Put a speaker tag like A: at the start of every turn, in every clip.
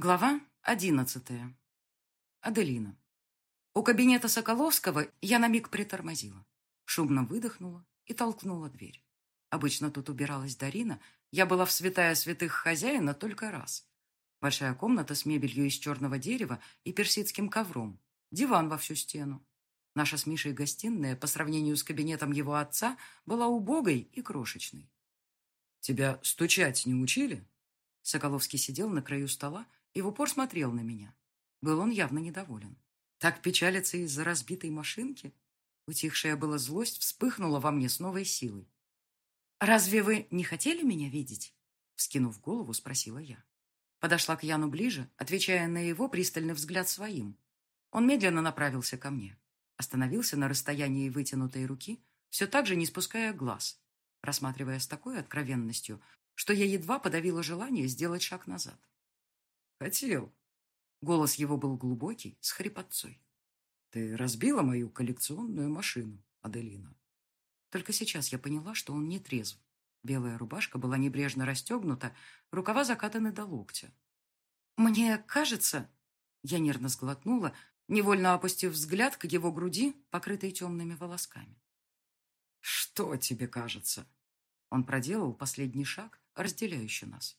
A: Глава одиннадцатая. Аделина. У кабинета Соколовского я на миг притормозила. Шумно выдохнула и толкнула дверь. Обычно тут убиралась Дарина. Я была в святая святых хозяина только раз. Большая комната с мебелью из черного дерева и персидским ковром. Диван во всю стену. Наша с Мишей гостиная, по сравнению с кабинетом его отца, была убогой и крошечной.
B: «Тебя стучать не учили?»
A: Соколовский сидел на краю стола и в упор смотрел на меня. Был он явно недоволен. Так печалится из-за разбитой машинки? Утихшая была злость вспыхнула во мне с новой силой. «Разве вы не хотели меня видеть?» Вскинув голову, спросила я. Подошла к Яну ближе, отвечая на его пристальный взгляд своим. Он медленно направился ко мне. Остановился на расстоянии вытянутой руки, все так же не спуская глаз, рассматривая с такой откровенностью, что я едва подавила желание сделать шаг назад.
B: Хотел.
A: Голос его был глубокий, с хрипотцой.
B: Ты разбила мою коллекционную машину, Аделина.
A: Только сейчас я поняла, что он не трезв. Белая рубашка была небрежно расстегнута, рукава закатаны до локтя. «Мне кажется...» Я нервно сглотнула, невольно опустив взгляд к его груди, покрытой темными волосками.
B: «Что тебе кажется?»
A: Он проделал последний шаг, разделяющий нас.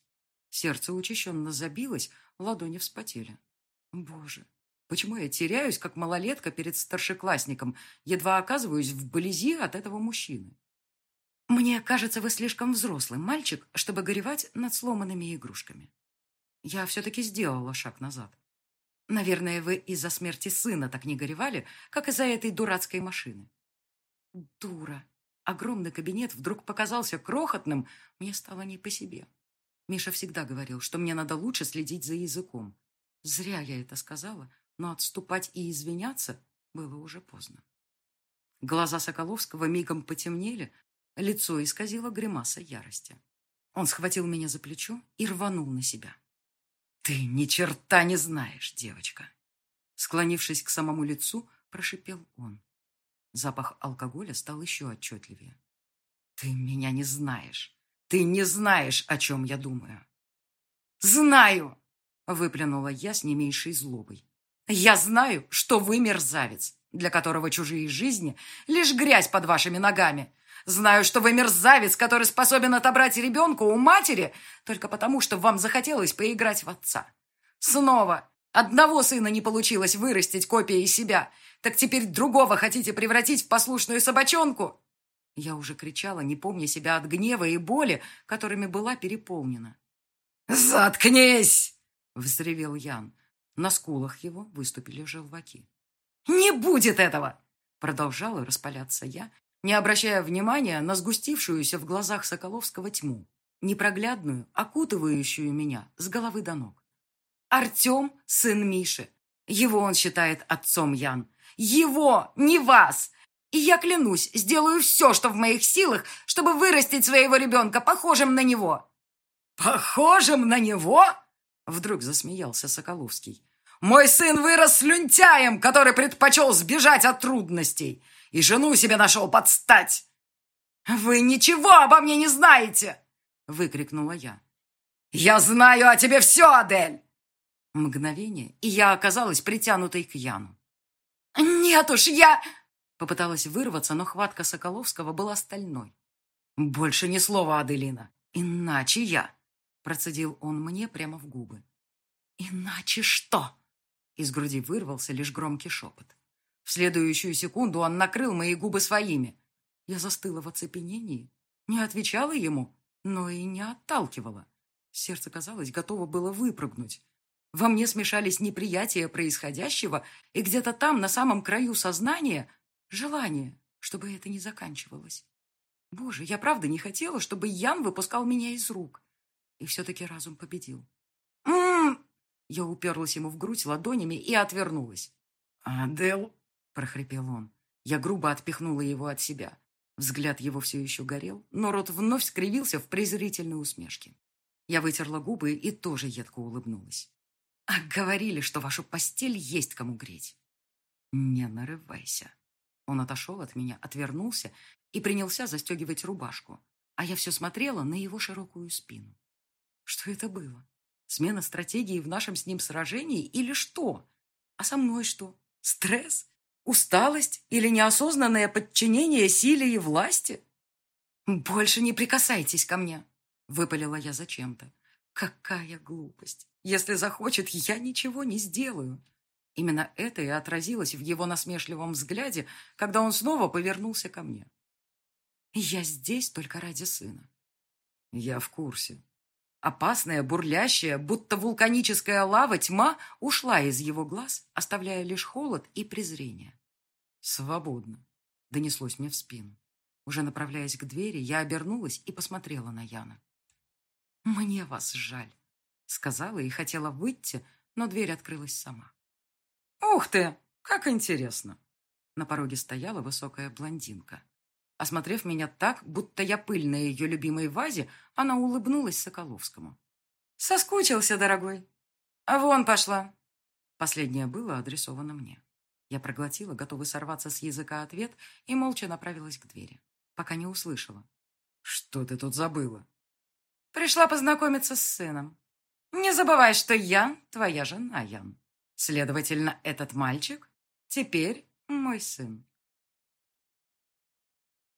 A: Сердце учащенно забилось, ладони вспотели. Боже, почему я теряюсь, как малолетка перед старшеклассником, едва оказываюсь вблизи от этого мужчины? Мне кажется, вы слишком взрослый мальчик, чтобы горевать над сломанными игрушками. Я все-таки сделала шаг назад. Наверное, вы из-за смерти сына так не горевали, как из-за этой дурацкой машины. Дура. Огромный кабинет вдруг показался крохотным, мне стало не по себе. Миша всегда говорил, что мне надо лучше следить за языком. Зря я это сказала, но отступать и извиняться было уже поздно. Глаза Соколовского мигом потемнели, лицо исказило гримаса ярости. Он схватил меня за плечо и рванул на себя. «Ты ни черта не знаешь, девочка!» Склонившись к самому лицу, прошипел он. Запах алкоголя стал еще отчетливее. «Ты меня не знаешь. Ты не знаешь, о чем я думаю. Знаю, выплюнула я с не меньшей злобой. Я знаю, что вы мерзавец, для которого чужие жизни — лишь грязь под вашими ногами. Знаю, что вы мерзавец, который способен отобрать ребенка у матери только потому, что вам захотелось поиграть в отца. Снова одного сына не получилось вырастить копией себя, так теперь другого хотите превратить в послушную собачонку? Я уже кричала, не помня себя от гнева и боли, которыми была переполнена. «Заткнись!» — взревел Ян. На скулах его выступили желваки. «Не будет этого!» — продолжала распаляться я, не обращая внимания на сгустившуюся в глазах Соколовского тьму, непроглядную, окутывающую меня с головы до ног. «Артем — сын Миши. Его он считает отцом Ян. Его, не вас! И я клянусь, сделаю все, что в моих силах, чтобы вырастить своего ребенка похожим на него». «Похожим на него?» Вдруг засмеялся Соколовский. «Мой сын вырос слюнтяем, который предпочел сбежать от трудностей, и жену себе нашел подстать!» «Вы ничего обо мне не знаете!» выкрикнула я. «Я знаю о тебе все, Адель!» Мгновение, и я оказалась притянутой к Яну. «Нет уж, я...» Попыталась вырваться, но хватка Соколовского была стальной. «Больше ни слова, Аделина. Иначе я...» Процедил он мне прямо в губы. «Иначе что?» Из груди вырвался лишь громкий шепот. В следующую секунду он накрыл мои губы своими. Я застыла в оцепенении, не отвечала ему, но и не отталкивала. Сердце, казалось, готово было выпрыгнуть. Во мне смешались неприятие происходящего, и где-то там, на самом краю сознания, Желание, чтобы это не заканчивалось. Боже, я правда не хотела, чтобы Ян выпускал меня из рук. И все-таки разум победил. м м Я уперлась ему в грудь ладонями и отвернулась. «Адел!» — прохрипел он. Я грубо отпихнула его от себя. Взгляд его все еще горел, но рот вновь скривился в презрительной усмешке. Я вытерла губы и тоже едко улыбнулась. «А говорили, что вашу постель есть кому греть». «Не нарывайся», он отошел от меня, отвернулся и принялся застегивать рубашку, а я все смотрела на его широкую спину. Что это было? Смена стратегии в нашем с ним сражении или что? А со мной что? Стресс? Усталость или неосознанное подчинение силе и власти? «Больше не прикасайтесь ко мне!» — выпалила я зачем-то. «Какая глупость! Если захочет, я ничего не сделаю!» Именно это и отразилось в его насмешливом взгляде, когда он снова повернулся ко мне. «Я здесь только ради сына». «Я в курсе». Опасная, бурлящая, будто вулканическая лава тьма ушла из его глаз, оставляя лишь холод и презрение. «Свободно», — донеслось мне в спину. Уже направляясь к двери, я обернулась и посмотрела на Яна. «Мне вас жаль», — сказала и хотела выйти, но дверь открылась сама.
B: «Ух ты, как интересно!»
A: На пороге стояла высокая блондинка. Осмотрев меня так, будто я пыль на ее любимой вазе, она улыбнулась Соколовскому.
B: «Соскучился, дорогой. А вон пошла!»
A: Последнее было адресовано мне. Я проглотила, готовый сорваться с языка ответ, и молча направилась к двери, пока не услышала. «Что ты тут забыла?»
B: «Пришла познакомиться с сыном. Не забывай, что я твоя жена, Ян. Следовательно, этот мальчик теперь мой сын».